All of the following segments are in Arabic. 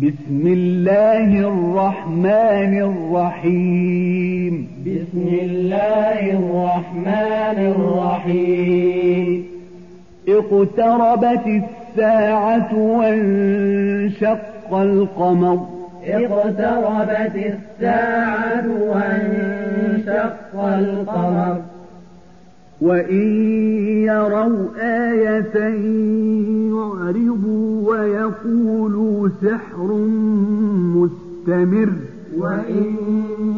بسم الله الرحمن الرحيم. بسم الله الرحمن الرحيم. اقتربت الساعة وانشق القمر. اقتربت الساعة وانشق القمر. وإن يروا آية يعرضوا ويقولوا سحر مستمر وإن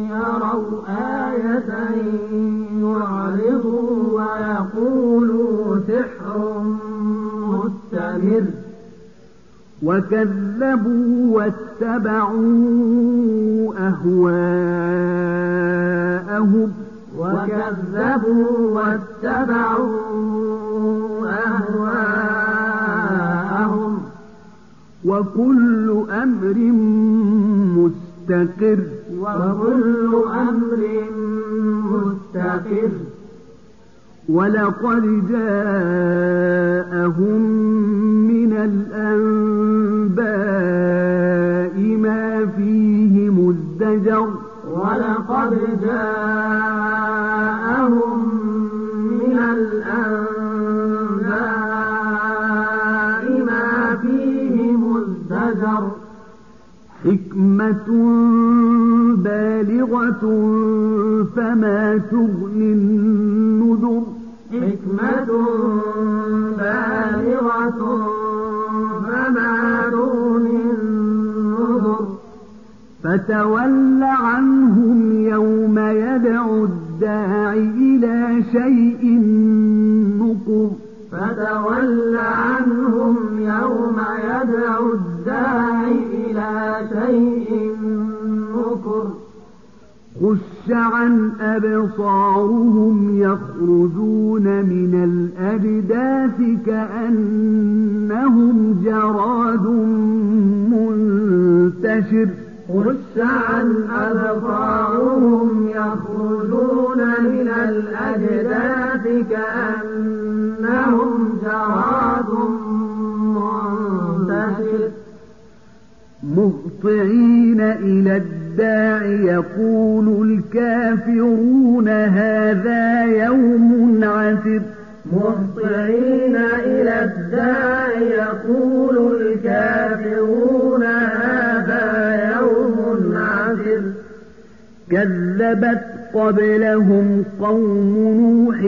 يروا آية يعرضوا ويقولوا سحر مستمر وكذبوا واتبعوا أهواءهم وكذبوا واتبعوا أهواءهم. وكل أمر مستقر. وكل أمر مستقر. ولقد جاءهم من الأنباء ما فيه مزدجر. ولقد جاءهم حكمة بالغة فما تغني النذر. حكمة بالغة فما تغني النذر. فتول عنهم يوم يدعو الداعي إلى شيء خش عن أبصارهم يخرجون من الأجداث كأنهم جراد منتشر. خش عن أبصارهم يخرجون من الأجداث كأنهم جراد منتشر. مهطعين إلى الداع يقول الكافرون هذا يوم عسر. مهطعين إلى الداع يقول الكافرون هذا يوم عسر. كذبت قبلهم قوم نوح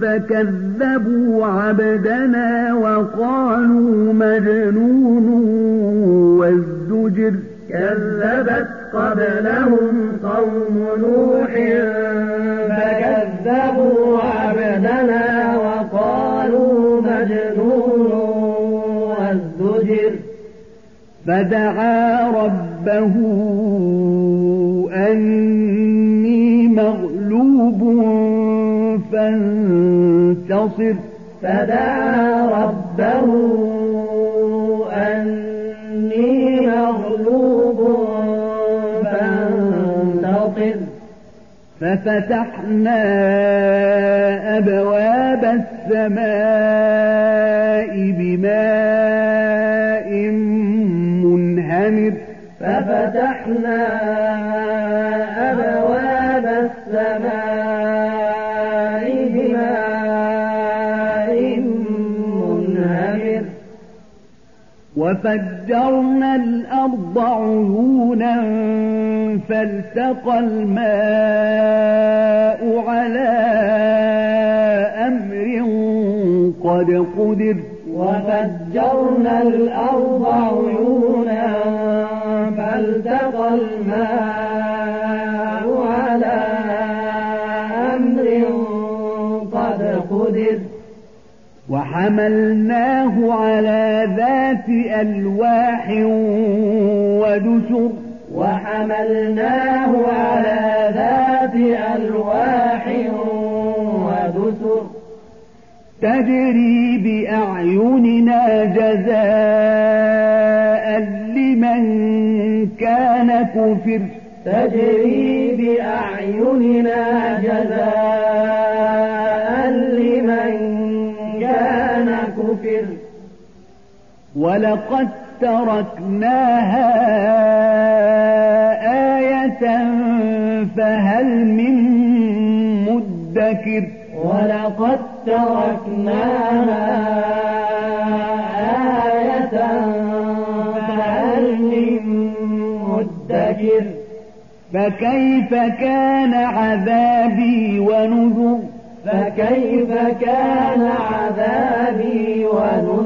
فكذبوا عبدنا وقالوا مجنون وازدجر كذبت قبلهم قوم نوح فكذبوا عبدنا وقالوا مجنون وازدجر فدعا ربه أني مغلوب فانتصر. فدعا ربه أني مغلوب فانتصر ففتحنا أبواب السماء بماء منهمر. ففتحنا أبواب السماء بماء منهمر. وفجرنا الأرض عيونا فالتقى الماء على أمر قد قدر. وفجرنا الأرض عيونا فالتقى الماء على أمر قد قدر. وحملناه على ذات ألواح ودسر. وحملناه على ذات ألواح ودسر. تجري بأعيننا جزاء لمن كان كفر. تجري بأعيننا جزاء لمن كان كفر. ولقد تركناها آية فهل من مدكر؟ ولقد تركناها آية فهل من مدكر؟ فكيف كان عذابي ونذر؟ فكيف كان عذابي ونذر؟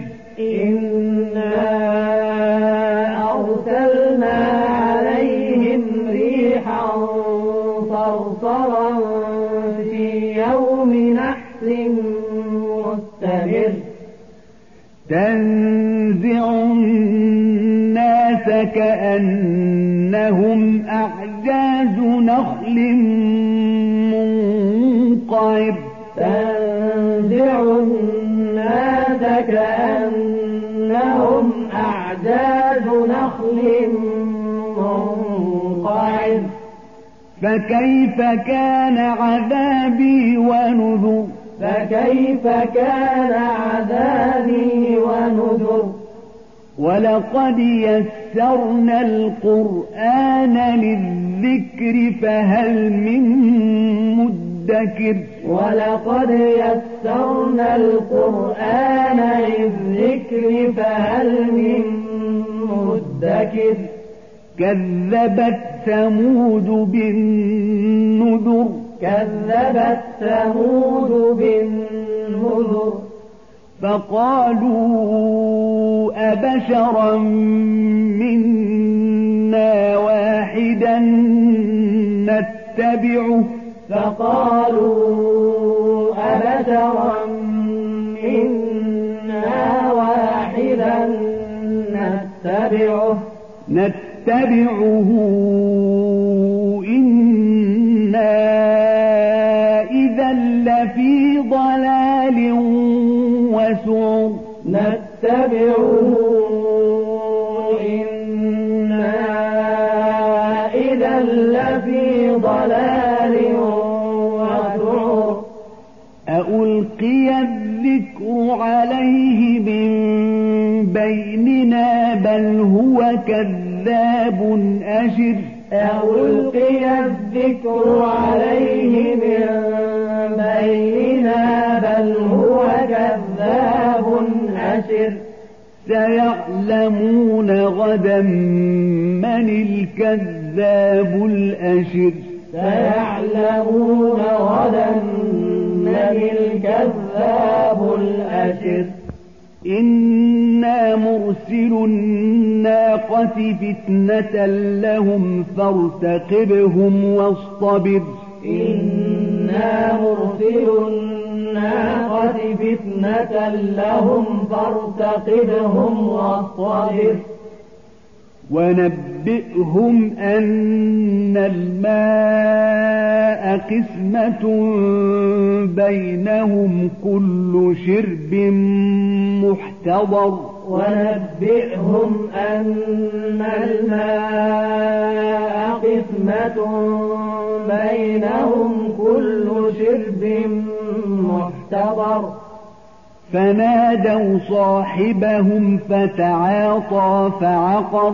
كأنهم أعجاز نخل منقعر تنزع الناس كأنهم أعجاز نخل منقعر فكيف كان عذابي ونذر؟ فكيف كان عذابي ونذر؟ ولقد يسرنا القرآن للذكر فهل من مدكر؟ ولقد يسرنا القرآن للذكر فهل من مدكر؟ كذبت ثمود بالنذر. كذبت ثمود بالنذر. فقالوا أبشرا منا واحدا نتبعه. فقالوا أبشرا منا واحدا نتبعه. نتبعه. إنا نتبعه إنا إذا لفي ضلال ألقي الذكر عليه من بيننا بل هو كذاب أشر. ألقي الذكر عليه من الأشر سيعلمون غدا من الكذاب الأشر إنا مرسل الناقة فتنة لهم فارتقبهم واصطبر. إنا مرسل الناقة فتنة لهم فارتقبهم واصطبر. ونبئهم أن الماء قسمة بينهم كل شرب محتضر ونبئهم أن الماء قسمة بينهم كل شرب محتضر فنادوا صاحبهم فتعاطى فعقر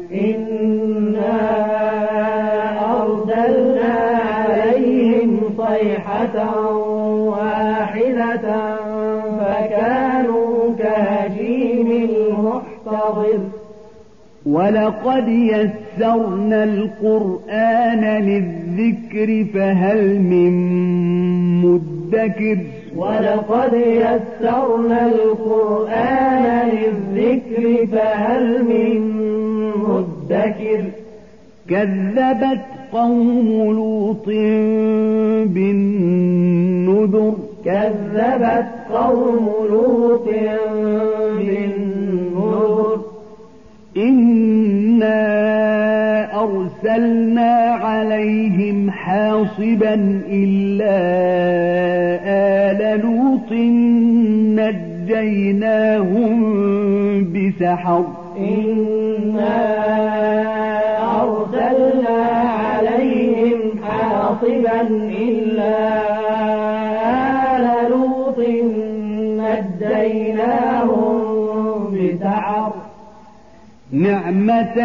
إنا أرسلنا عليهم صيحة واحدة فكانوا كهشيم المحتضر ولقد يسرنا القرآن للذكر فهل من مدكر ولقد يسرنا القرآن للذكر فهل من مدكر كذبت قوم لوط بالنذر كذبت قوم لوط بالنذر إنا أرسلنا عليهم حاصبا إلا آل لوط نجيناهم بسحر إنا أرسلنا عليهم حاصبا إلا آل لوط نجيناهم بسحر نعمة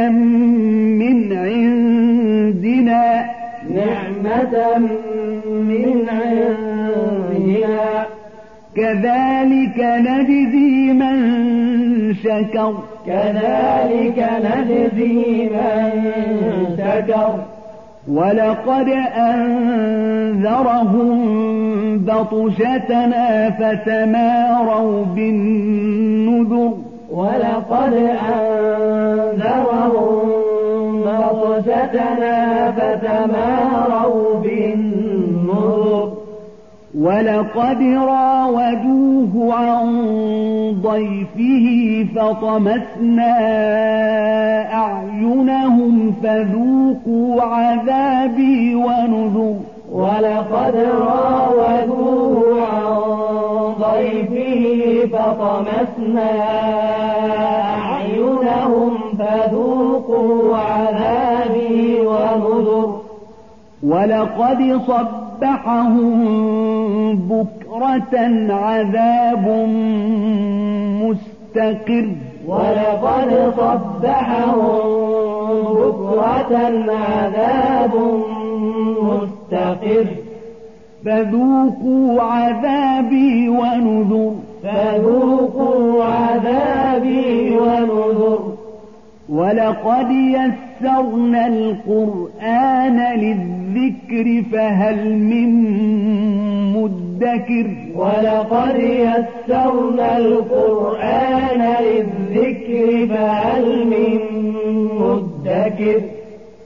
من عندنا. نعمة من عندنا. كذلك نجزي من شكر. كذلك نجزي من شكر. ولقد أنذرهم بطشتنا فتماروا بالنذر. ولقد أنذرهم بطشتنا فتماروا بالنذر. ولقد راودوه عن ضيفه فطمسنا أعينهم فذوقوا عذابي ونذر ولقد راودوه عن ضيفه فطمسنا أعينهم فذوقوا عذابي ونذر ولقد صبحهم بكرة عذاب مستقر ولقد صبحهم بكرة عذاب مستقر فذوقوا عذابي ونذر فذوقوا عذابي ونذر ولقد يسرنا القرآن للذكر فهل من مدكر ولقد يسرنا القرآن للذكر فهل من مدكر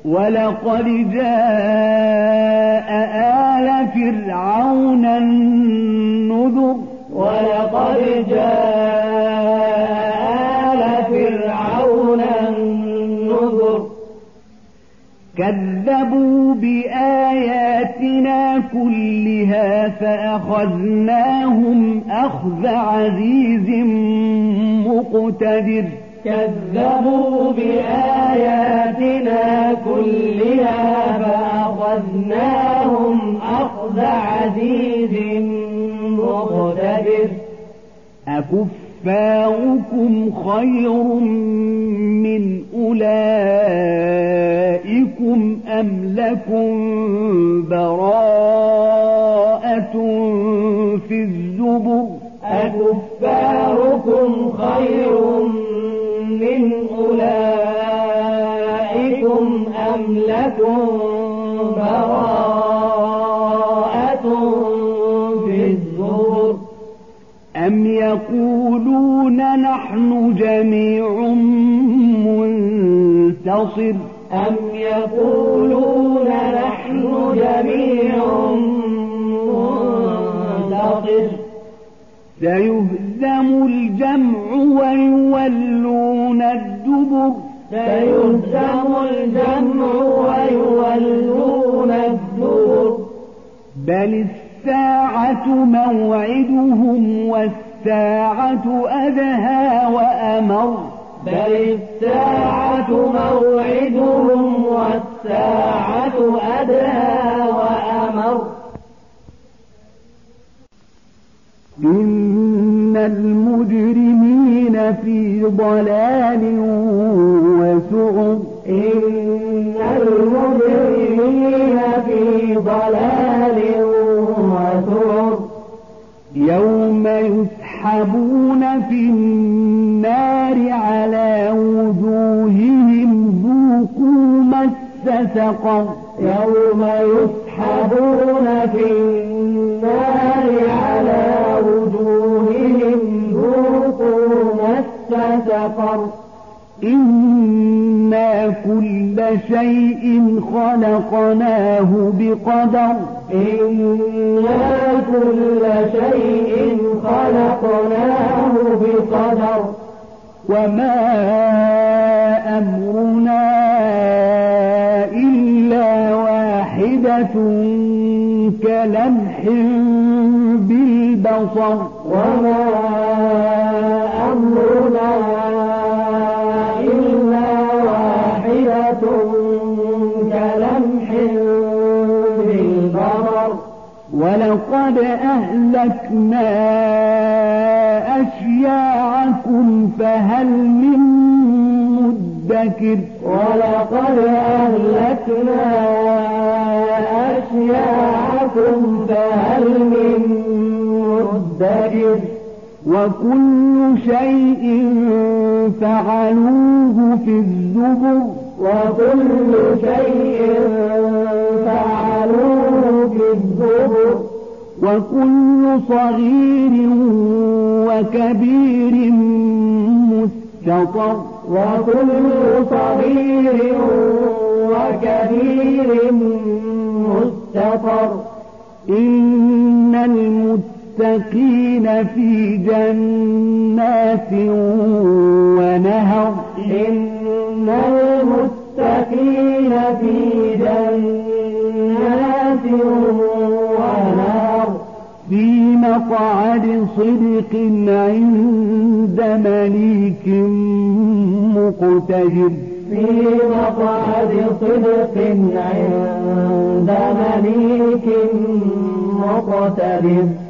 ولقد جاء آل فرعون النذر ولقد جاء كذبوا بآياتنا كلها فأخذناهم أخذ عزيز مقتدر. كذبوا بآياتنا كلها فأخذناهم أخذ عزيز مقتدر. أكفاركم خير من أولئكم أم لكم براءة في الزبر أكفاركم خير من أولئكم أم لكم يقولون نحن جميع منتصر. أم يقولون نحن جميع منتصر. سيهزم الجمع ويولون الدبر. سيهزم الجمع ويولون الدبر. بل الساعة موعدهم والساعة الساعة أدهى وأمر. بل الساعة موعدهم والساعة أدهى وأمر. إن المجرمين في ضلال وسعر. إن المجرمين في ضلال وسعر. يوم يسعر يسحبون في النار على وجوههم ذوقوا مس سقر. يوم يسحبون في النار على وجوههم ذوقوا مس سقر. كل شيء خلقناه بقدر. إنا كل شيء خلقناه بقدر. وما أمرنا إلا واحدة كلمح بالبصر. وما أمرنا ولقد أهلكنا أشياعكم فهل من مدكر؟ ولقد أهلكنا أشياعكم فهل من مدكر؟ وكل شيء فعلوه في الزبر. وكل شيء فعلوه في الزبر. وكل صغير وكبير مستطر. وكل صغير وكبير مستطر. إن المتقين في جنات ونهر. إن المتقين في جنات ونهر مقعد صدق عند مليك مقتدر. في مقعد صدق عند مليك مقتدر.